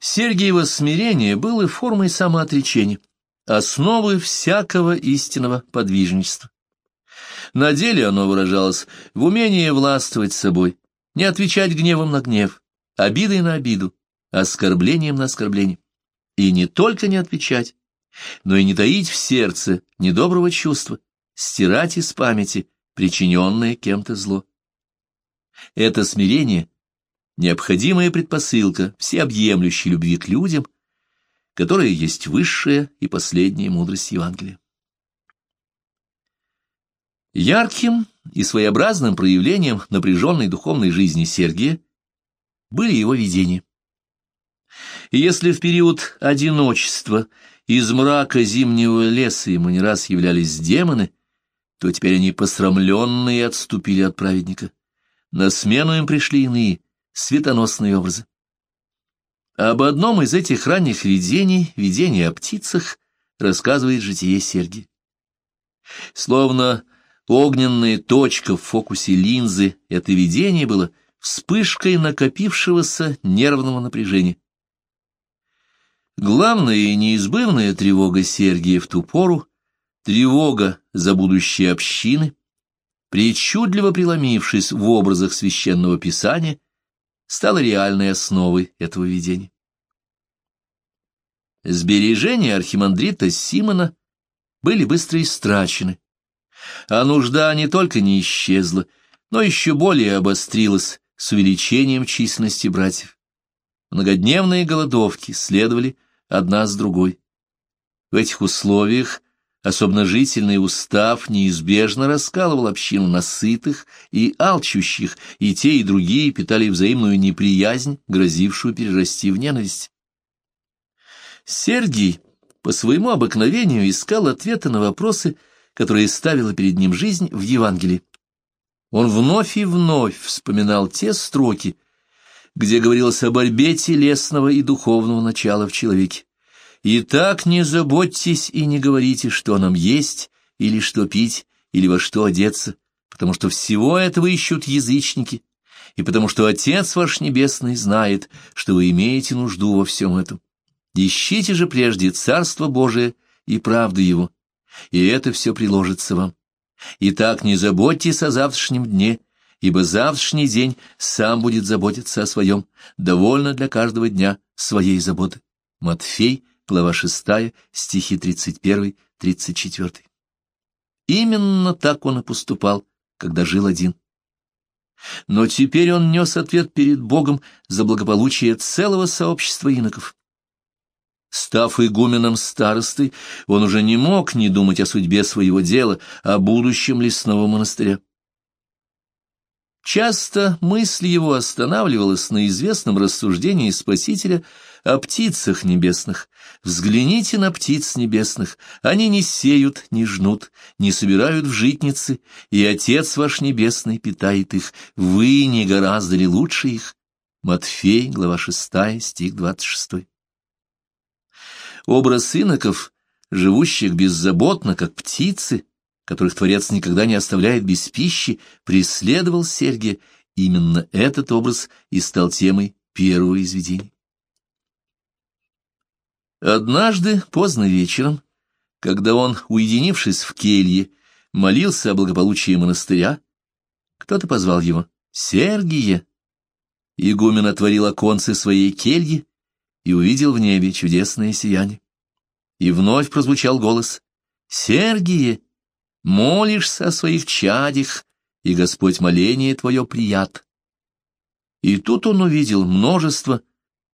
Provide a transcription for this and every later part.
Сергиево смирение было формой самоотречения, основы всякого истинного подвижничества. На деле оно выражалось в умении властвовать собой, не отвечать гневом на гнев, обидой на обиду, оскорблением на оскорбление. И не только не отвечать, но и не таить в сердце недоброго чувства, стирать из памяти причиненное кем-то зло. Это смирение — необходимая предпосылка всеобъемлющей любви к людям, которая есть высшая и последняя мудрость Евангелия. Ярким и своеобразным проявлением напряженной духовной жизни Сергия были его видения. И если в период одиночества из мрака зимнего леса ему не раз являлись демоны, то теперь они посрамленные отступили от праведника. На смену им пришли иные, светоносные образы. Об одном из этих ранних видений, видение о птицах, рассказывает житие Сергия. Словно огненная точка в фокусе линзы, это видение было вспышкой накопившегося нервного напряжения. Главная и неизбывная тревога Сергия в ту пору — тревога за будущее общины, причудливо преломившись в образах священного писания, стала реальной основой этого видения. Сбережения архимандрита Симона были быстро истрачены, а нужда не только не исчезла, но еще более обострилась с увеличением численности братьев. Многодневные голодовки следовали одна с другой. В этих условиях особенно жительный устав неизбежно раскалывал общину насытых и алчущих, и те, и другие питали взаимную неприязнь, грозившую перерасти в ненависть. Сергий по своему обыкновению искал ответы на вопросы, которые ставила перед ним жизнь в Евангелии. Он вновь и вновь вспоминал те строки, где говорилось о борьбе телесного и духовного начала в человеке. «И так не заботьтесь и не говорите, что нам есть, или что пить, или во что одеться, потому что всего этого ищут язычники, и потому что Отец ваш Небесный знает, что вы имеете нужду во всем этом. Ищите же прежде Царство Божие и правду Его, и это все приложится вам. Итак, не заботьтесь о завтрашнем дне, ибо завтрашний день сам будет заботиться о своем, довольно для каждого дня своей заботы. Матфей, глава 6, стихи 31-34. Именно так он и поступал, когда жил один. Но теперь он нес ответ перед Богом за благополучие целого сообщества иноков. Став игуменом старосты, он уже не мог не думать о судьбе своего дела, о будущем лесного монастыря. Часто мысль его останавливалась на известном рассуждении Спасителя о птицах небесных. Взгляните на птиц небесных, они не сеют, не жнут, не собирают в житницы, и Отец ваш Небесный питает их, вы не гораздо ли лучше их? Матфей, глава 6, стих 26. Образ иноков, живущих беззаботно, как птицы, которых Творец никогда не оставляет без пищи, преследовал Сергия. Именно этот образ и стал темой первого из видений. Однажды, поздно вечером, когда он, уединившись в келье, молился о благополучии монастыря, кто-то позвал его «Сергия!». Игумен отворил оконцы своей кельи и увидел в небе чудесное сияние. И вновь прозвучал голос «Сергие, молишься о своих чадях, и Господь моление твое прият». И тут он увидел множество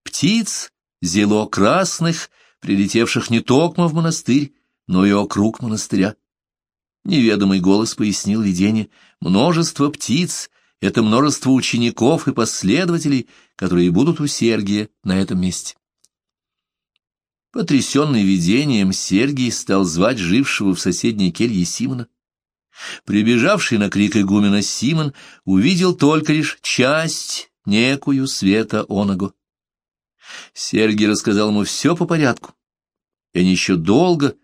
птиц, зело красных, прилетевших не только в монастырь, но и округ монастыря. Неведомый голос пояснил видение. Множество птиц — это множество учеников и последователей, которые будут у Сергия на этом месте. Потрясенный видением, Сергий стал звать жившего в соседней келье Симона. Прибежавший на крик игумена Симон увидел только лишь часть, некую света оного. Сергий рассказал ему все по порядку, и они еще долго,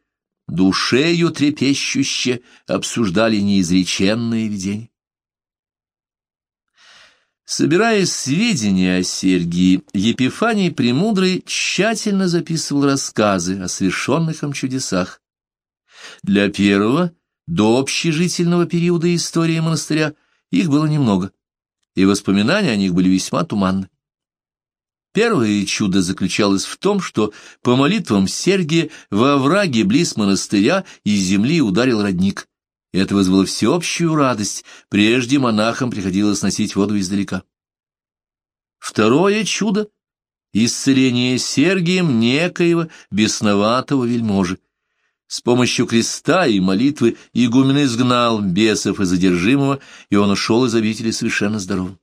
душею трепещуще, обсуждали неизреченное видение. Собирая сведения о Сергии, Епифаний Премудрый тщательно записывал рассказы о совершенных им чудесах. Для первого, до общежительного периода истории монастыря, их было немного, и воспоминания о них были весьма туманны. Первое чудо заключалось в том, что по молитвам Сергия во враге близ монастыря из земли ударил родник. Это вызвало всеобщую радость, прежде монахам приходилось носить воду издалека. Второе чудо — исцеление Сергием некоего бесноватого вельможи. С помощью креста и молитвы игумен изгнал бесов и задержимого, и он ушел из обители совершенно здоровым.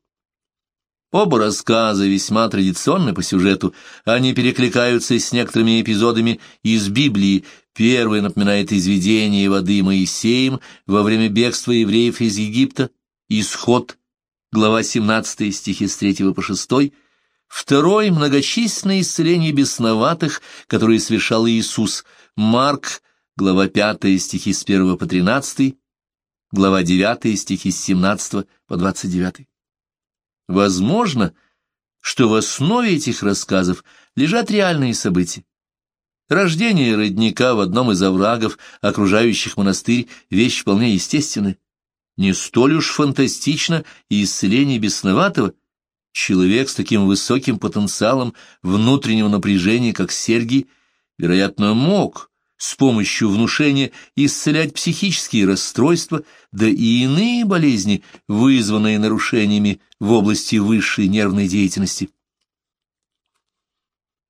Оба рассказа весьма традиционны по сюжету, они перекликаются с некоторыми эпизодами из Библии. Первый напоминает изведение воды Моисеем во время бегства евреев из Египта, исход, глава 17 стихи с 3 по 6, второй — многочисленное исцеление бесноватых, которые совершал Иисус, Марк, глава 5 стихи с 1 по 13, глава 9 стихи с 17 по 29. Возможно, что в основе этих рассказов лежат реальные события. Рождение родника в одном из оврагов, окружающих монастырь, вещь вполне естественная. Не столь уж фантастично и исцеление бесноватого. Человек с таким высоким потенциалом внутреннего напряжения, как Сергий, вероятно, мог с помощью внушения исцелять психические расстройства, да и иные болезни, вызванные нарушениями в области высшей нервной деятельности.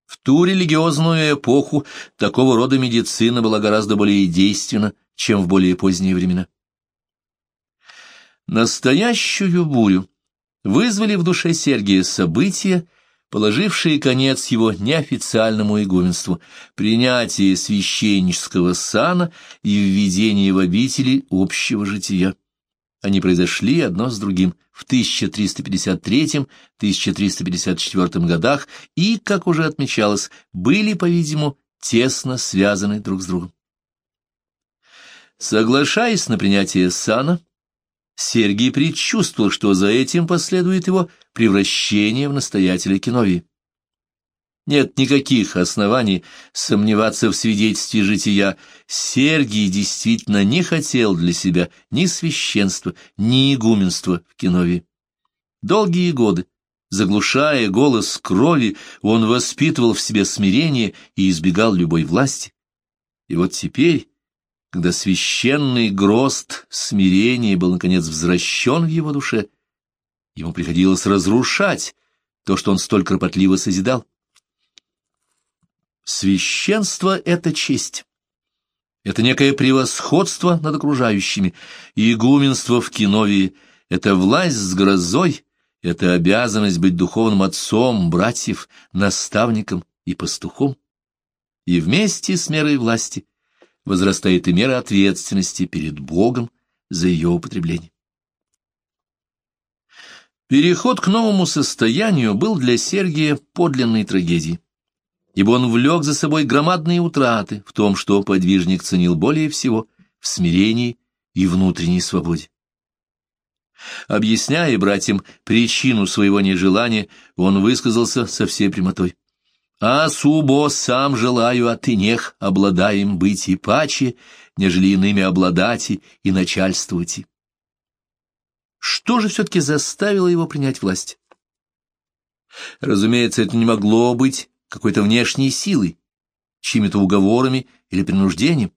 В ту религиозную эпоху такого рода медицина была гораздо более действенна, чем в более поздние времена. Настоящую бурю вызвали в душе Сергия события, положившие конец его неофициальному игуменству, принятие священнического сана и введение в обители общего жития. Они произошли одно с другим в 1353-1354 годах и, как уже отмечалось, были, по-видимому, тесно связаны друг с другом. Соглашаясь на принятие сана, Сергий предчувствовал, что за этим последует его превращение в настоятеля Киновии. Нет никаких оснований сомневаться в свидетельстве жития. Сергий действительно не хотел для себя ни священства, ни игуменства в Киновии. Долгие годы, заглушая голос крови, он воспитывал в себе смирение и избегал любой власти. И вот теперь когда священный грозд смирения был, наконец, возвращен в его душе, ему приходилось разрушать то, что он столь кропотливо созидал. Священство — это честь. Это некое превосходство над окружающими, игуменство в Киновии — это власть с грозой, это обязанность быть духовным отцом, братьев, наставником и пастухом. И вместе с мерой власти — возрастает и мера ответственности перед Богом за ее употребление. Переход к новому состоянию был для Сергия подлинной трагедией, ибо он влек за собой громадные утраты в том, что подвижник ценил более всего в смирении и внутренней свободе. Объясняя братьям причину своего нежелания, он высказался со всей прямотой. А субо сам желаю от инех обладаем быть и паче, нежели иными обладати и начальствовать. Что же все-таки заставило его принять власть? Разумеется, это не могло быть какой-то внешней силой, чьими-то уговорами или принуждением.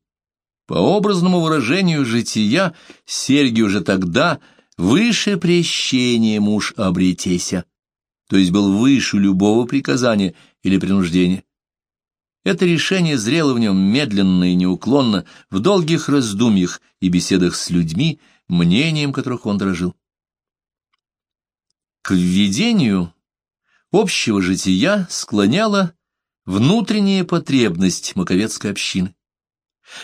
По образному выражению жития, Сергий уже тогда выше прещения муж обретеся, то есть был выше любого приказания или принуждения. Это решение зрело в нем медленно и неуклонно, в долгих раздумьях и беседах с людьми, мнением которых он дорожил. К введению общего жития склоняла внутренняя потребность маковецкой общины.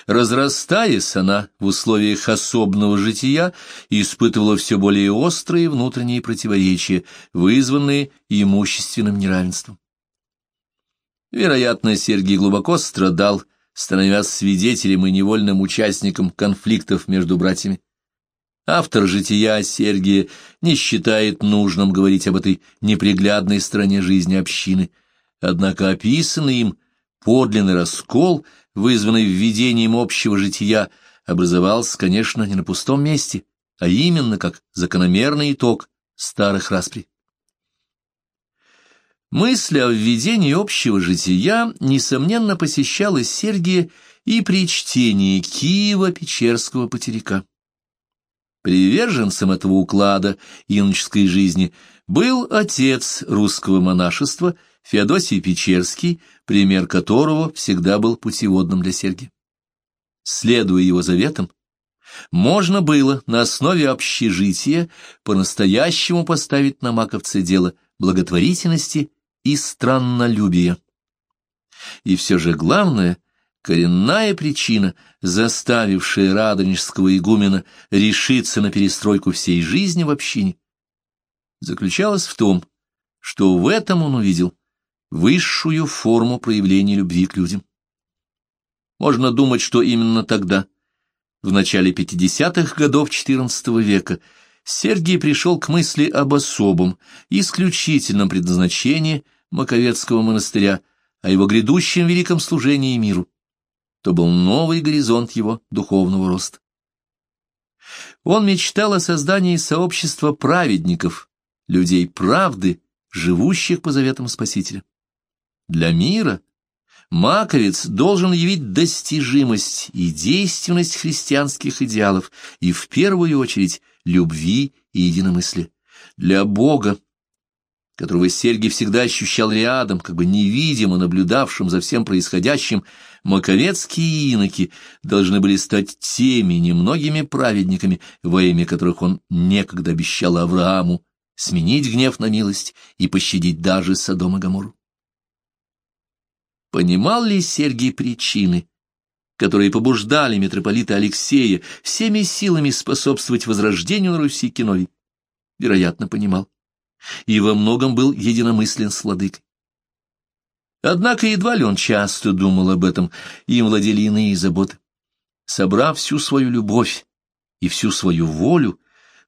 Разрастаясь, она в условиях особного жития испытывала все более острые внутренние противоречия, вызванные имущественным неравенством. Вероятно, Сергий глубоко страдал, становясь свидетелем и невольным участником конфликтов между братьями. Автор жития Сергия не считает нужным говорить об этой неприглядной стороне жизни общины, однако описанный им подлинный раскол, вызванный введением общего жития, образовался, конечно, не на пустом месте, а именно как закономерный итог старых распри. Мысль о введении общего жития, несомненно, посещала Сергия и при чтении Киева-Печерского потеряка. Приверженцем этого уклада иноческой жизни был отец русского монашества Феодосий Печерский, пример которого всегда был путеводным для Сергия. Следуя его заветам, можно было на основе общежития по-настоящему поставить на маковце дело благотворительности и страннолюбия. И все же главное, Коренная причина, заставившая радонежского игумена решиться на перестройку всей жизни в общине, заключалась в том, что в этом он увидел высшую форму проявления любви к людям. Можно думать, что именно тогда, в начале 50-х годов XIV века, Сергий пришел к мысли об особом, исключительном предназначении Маковецкого монастыря, о его грядущем великом служении миру то был новый горизонт его духовного роста. Он мечтал о создании сообщества праведников, людей правды, живущих по заветам Спасителя. Для мира Маковец должен явить достижимость и действенность христианских идеалов и, в первую очередь, любви и единомыслия. Для Бога которого Сергий всегда ощущал рядом, как бы невидимо наблюдавшим за всем происходящим, маковецкие иноки должны были стать теми немногими праведниками, во имя которых он некогда обещал Аврааму сменить гнев на милость и пощадить даже Содом и Гоморру. Понимал ли Сергий причины, которые побуждали митрополита Алексея всеми силами способствовать возрождению на Руси Киновий? Вероятно, понимал и во многом был единомыслен с владыкой. Однако едва ли он часто думал об этом, им владели иные заботы. Собрав всю свою любовь и всю свою волю,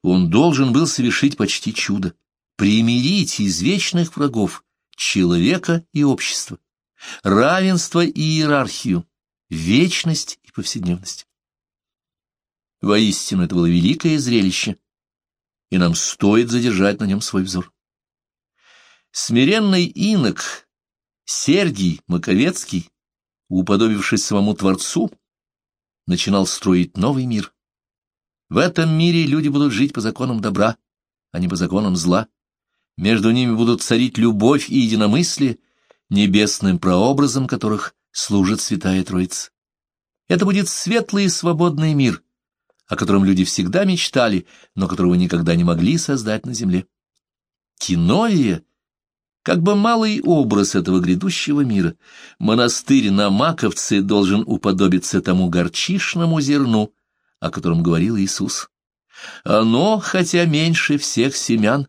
он должен был совершить почти чудо, примирить из вечных врагов человека и общество, равенство и иерархию, вечность и повседневность. Воистину, это было великое зрелище, и нам стоит задержать на нем свой взор. Смиренный инок Сергий Маковецкий, уподобившись самому Творцу, начинал строить новый мир. В этом мире люди будут жить по законам добра, а не по законам зла. Между ними будут царить любовь и единомыслие, небесным прообразом которых служит Святая Троица. Это будет светлый и свободный мир, о котором люди всегда мечтали, но которого никогда не могли создать на земле. Киновия — как бы малый образ этого грядущего мира. Монастырь на Маковце должен уподобиться тому горчишному зерну, о котором говорил Иисус. Оно, хотя меньше всех семян,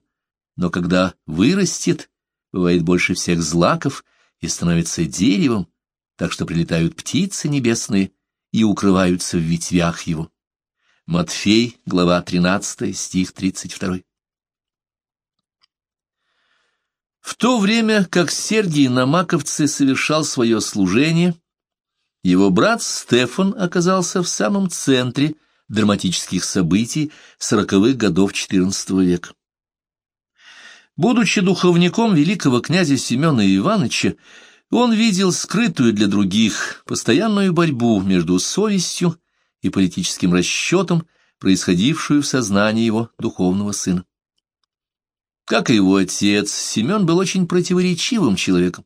но когда вырастет, бывает больше всех злаков и становится деревом, так что прилетают птицы небесные и укрываются в ветвях его. Матфей, глава 13, стих 32. В то время, как Сергий на Маковце совершал свое служение, его брат Стефан оказался в самом центре драматических событий сороковых годов XIV века. Будучи духовником великого князя Семена Ивановича, он видел скрытую для других постоянную борьбу между совестью и политическим расчетом, происходившую в сознании его духовного сына. Как и его отец, Семен был очень противоречивым человеком.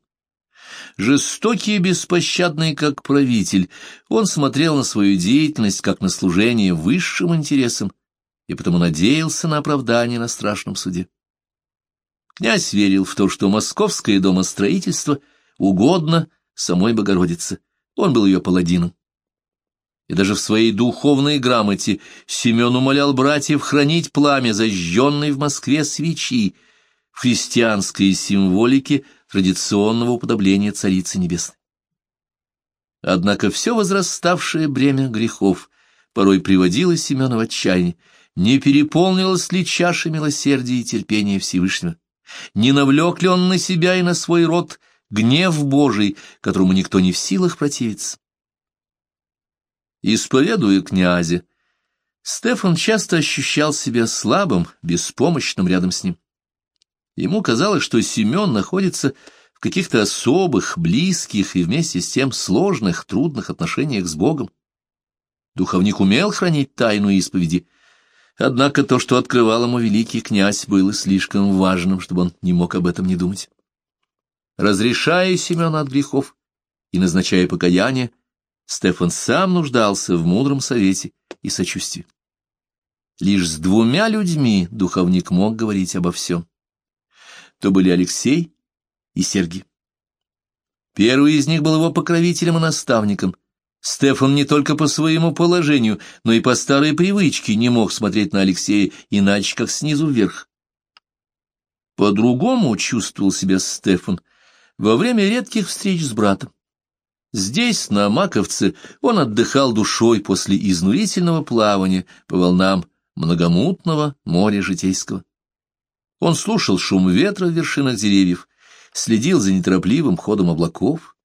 Жестокий и беспощадный, как правитель, он смотрел на свою деятельность как на служение высшим интересам и потому надеялся на оправдание на страшном суде. Князь верил в то, что московское домостроительство угодно самой Богородице, он был ее паладином. И даже в своей духовной грамоте Семен умолял братьев хранить пламя зажженной в Москве свечи в христианской символике традиционного уподобления Царицы Небесной. Однако все возраставшее бремя грехов порой приводило Семена в отчаяние, не переполнилась ли чаша милосердия и терпения Всевышнего, не навлек ли он на себя и на свой род гнев Божий, которому никто не в силах противиться. Исповедуя князя, Стефан часто ощущал себя слабым, беспомощным рядом с ним. Ему казалось, что Семен находится в каких-то особых, близких и вместе с тем сложных, трудных отношениях с Богом. Духовник умел хранить тайну исповеди, однако то, что открывал ему великий князь, было слишком важным, чтобы он не мог об этом не думать. Разрешая Семена от грехов и назначая покаяние, Стефан сам нуждался в мудром совете и сочувствии. Лишь с двумя людьми духовник мог говорить обо всем. То были Алексей и Сергий. Первый из них был его покровителем и наставником. Стефан не только по своему положению, но и по старой привычке не мог смотреть на Алексея иначе, как снизу вверх. По-другому чувствовал себя Стефан во время редких встреч с братом. Здесь, на Маковце, он отдыхал душой после изнурительного плавания по волнам многомутного моря житейского. Он слушал шум ветра в вершинах деревьев, следил за неторопливым ходом облаков,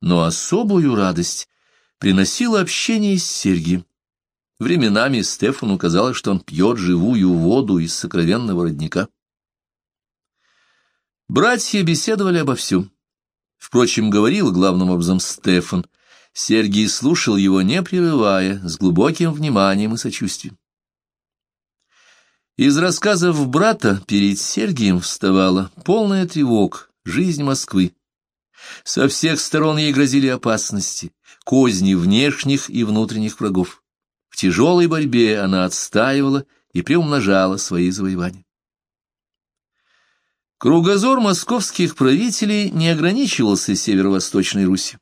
но особую радость приносило общение с Сергием. Временами Стефану казалось, что он пьет живую воду из сокровенного родника. Братья беседовали обо всем. Впрочем, говорил главным образом Стефан. Сергий слушал его, не прерывая, с глубоким вниманием и сочувствием. Из рассказов брата перед Сергием вставала полная тревог, жизнь Москвы. Со всех сторон ей грозили опасности, козни внешних и внутренних врагов. В тяжелой борьбе она отстаивала и приумножала свои завоевания. Кругозор московских правителей не ограничивался северо-восточной Руси.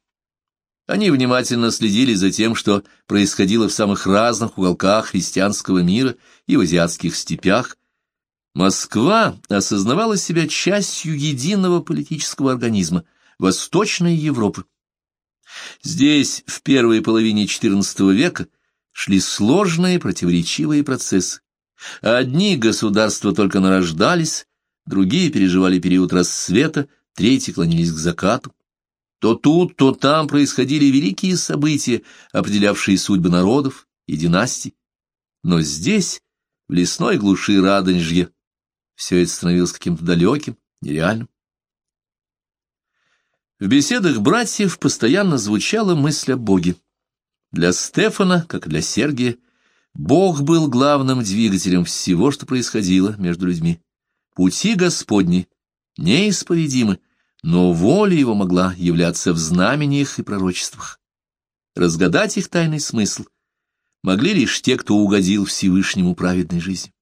Они внимательно следили за тем, что происходило в самых разных уголках христианского мира и в азиатских степях. Москва осознавала себя частью единого политического организма Восточной Европы. Здесь в первой половине XIV века шли сложные противоречивые процессы. Одни государства только нарождались, другие переживали период рассвета, третьи клонились к закату. То тут, то там происходили великие события, определявшие судьбы народов и династий. Но здесь, в лесной глуши Радонежья, все это становилось каким-то далеким, нереальным. В беседах братьев постоянно звучала мысль о Боге. Для Стефана, как для Сергия, Бог был главным двигателем всего, что происходило между людьми. Пути Господни неисповедимы, но воля его могла являться в знамениях и пророчествах. Разгадать их тайный смысл могли лишь те, кто угодил Всевышнему праведной жизни.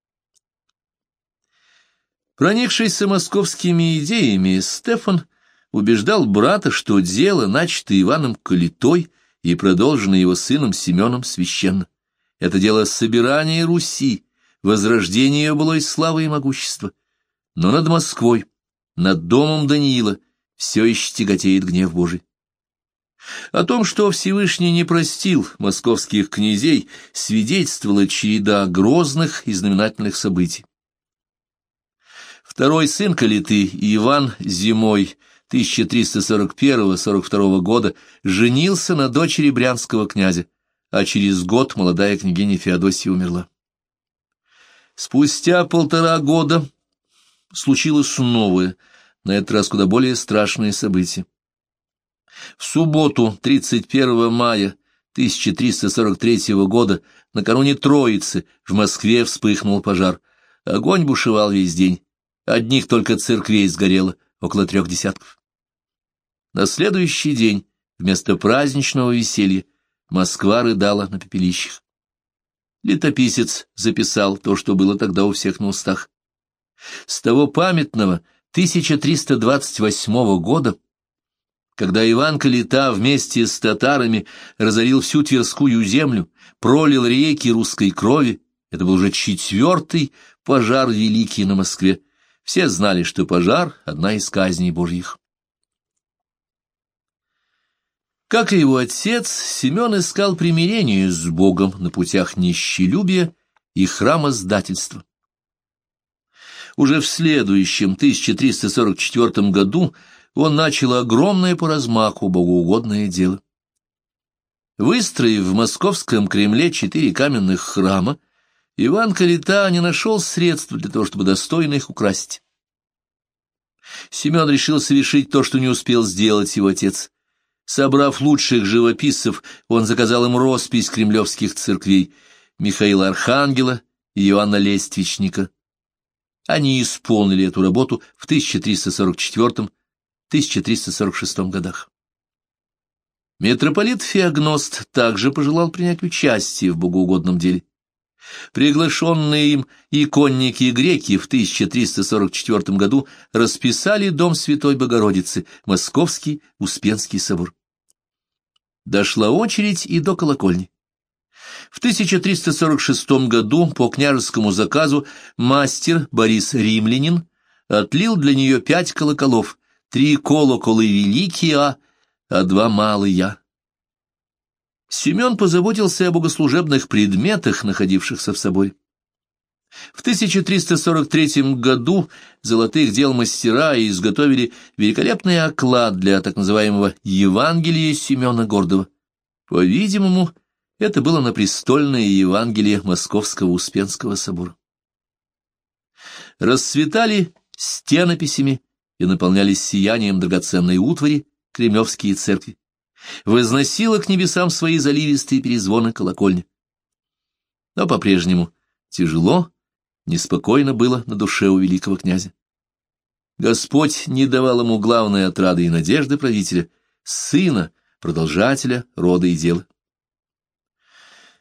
Проникшийся московскими идеями, Стефан убеждал брата, что дело, начатое Иваном Калитой и продолженное его сыном Семеном, священно. Это дело собирания Руси, возрождения ее былой славы и могущества. Но над Москвой, над домом Даниила, все еще тяготеет гнев Божий. О том, что Всевышний не простил московских князей, свидетельствовала череда грозных и знаменательных событий. Второй сын Калиты, Иван, зимой 1341-42 года женился на дочери брянского князя, а через год молодая княгиня Феодосия умерла. Спустя полтора года случилось новое — на этот раз куда более страшные события. В субботу, 31 мая 1343 года, накануне Троицы, в Москве вспыхнул пожар. Огонь бушевал весь день. Одних только церквей сгорело, около трех десятков. На следующий день, вместо праздничного веселья, Москва рыдала на пепелищах. Летописец записал то, что было тогда у всех на устах. С того памятного 1328 года, когда Иван Калита вместе с татарами разорил всю Тверскую землю, пролил реки русской крови, это был уже четвертый пожар великий на Москве. Все знали, что пожар — одна из казней божьих. Как и его отец, Семен искал примирение с Богом на путях нищелюбия и храмоздательства. Уже в следующем, 1344 году, он начал огромное по размаху богоугодное дело. Выстроив в московском Кремле четыре каменных храма, Иван Калита не нашел средств для того, чтобы достойно их украсить. Семен решил совершить то, что не успел сделать его отец. Собрав лучших живописцев, он заказал им роспись кремлевских церквей Михаила Архангела и Иоанна Лествичника. Они исполнили эту работу в 1344-1346 годах. Митрополит Феогност также пожелал принять участие в богоугодном деле. Приглашенные им иконники греки в 1344 году расписали дом Святой Богородицы, Московский Успенский собор. Дошла очередь и до колокольни. В 1346 году по княжескому заказу мастер Борис Римлянин отлил для нее пять колоколов, три колокола великие, а два малые. Семен позаботился о богослужебных предметах, находившихся в собой. В 1343 году золотых дел мастера изготовили великолепный оклад для так называемого Евангелия Семена Гордова. По-видимому, это было на престольное Евангелие Московского Успенского собора. Расцветали стенописями и наполнялись сиянием драгоценной утвари кремлевские церкви возносила к небесам свои заливистые перезвоны колокольни. Но по-прежнему тяжело, неспокойно было на душе у великого князя. Господь не давал ему главной отрады и надежды правителя, сына, продолжателя рода и дела.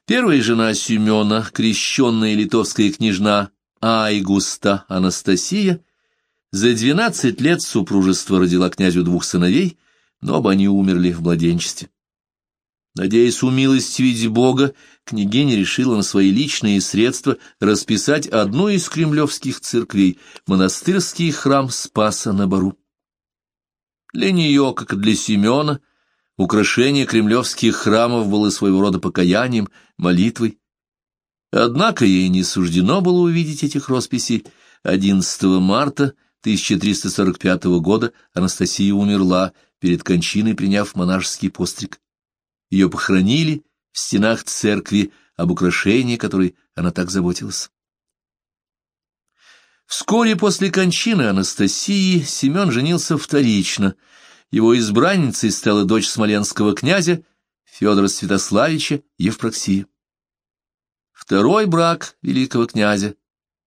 Первая жена Семена, крещенная литовская княжна Айгуста Анастасия, за двенадцать лет супружества родила князю двух сыновей но оба они умерли в младенчестве. Надеясь умилостивить Бога, княгиня решила на свои личные средства расписать одну из кремлевских церквей, монастырский храм Спаса на Бару. Для нее, как и для Семена, украшение кремлевских храмов было своего рода покаянием, молитвой. Однако ей не суждено было увидеть этих росписей. 11 марта 1345 года Анастасия умерла, перед кончиной приняв монашеский постриг. Ее похоронили в стенах церкви, об украшении которой она так заботилась. Вскоре после кончины Анастасии Семен женился вторично. Его избранницей стала дочь смоленского князя Федора Святославича Евпроксия. Второй брак великого князя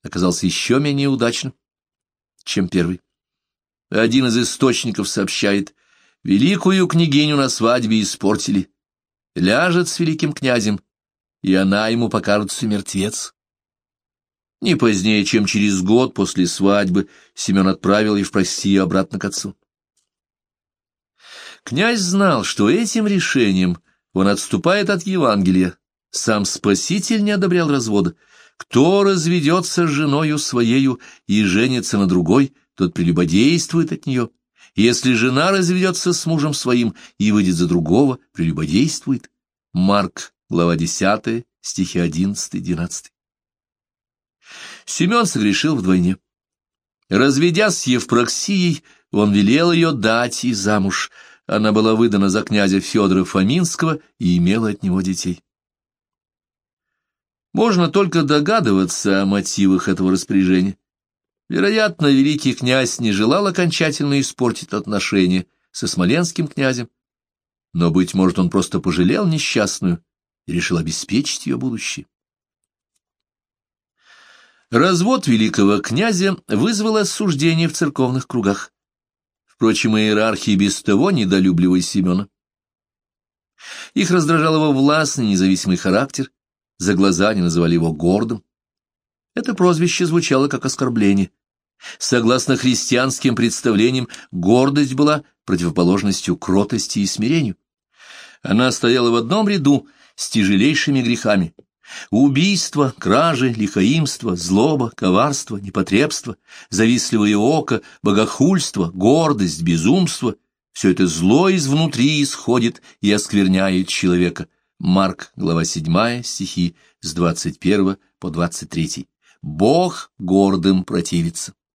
оказался еще менее удачным, чем первый. Один из источников сообщает, Великую княгиню на свадьбе испортили. Ляжет с великим князем, и она ему покажется мертвец. Не позднее, чем через год после свадьбы, Семен отправил Евпросию обратно к отцу. Князь знал, что этим решением он отступает от Евангелия. Сам Спаситель не одобрял развода. Кто разведется с женою своею и женится на другой, тот прелюбодействует от нее. Если жена разведется с мужем своим и выйдет за другого, прелюбодействует. Марк, глава 10, стихи 11-12. Семен согрешил вдвойне. Разведясь с Евпроксией, он велел ее дать и замуж. Она была выдана за князя Федора Фоминского и имела от него детей. Можно только догадываться о мотивах этого распоряжения. Вероятно, великий князь не желал окончательно испортить отношения со смоленским князем, но, быть может, он просто пожалел несчастную и решил обеспечить ее будущее. Развод великого князя вызвал осуждение в церковных кругах. Впрочем, иерархии без того недолюбливали Семена. Их раздражал его властный независимый характер, за глаза они называли его гордым. Это прозвище звучало как оскорбление. Согласно христианским представлениям, гордость была противоположностью кротости и смирению. Она стояла в одном ряду с тяжелейшими грехами. Убийство, кражи, лихаимство, злоба, коварство, непотребство, завистливое око, богохульство, гордость, безумство — все это зло изнутри исходит и оскверняет человека. Марк, глава 7, стихи с 21 по 23. Бог гордым противится.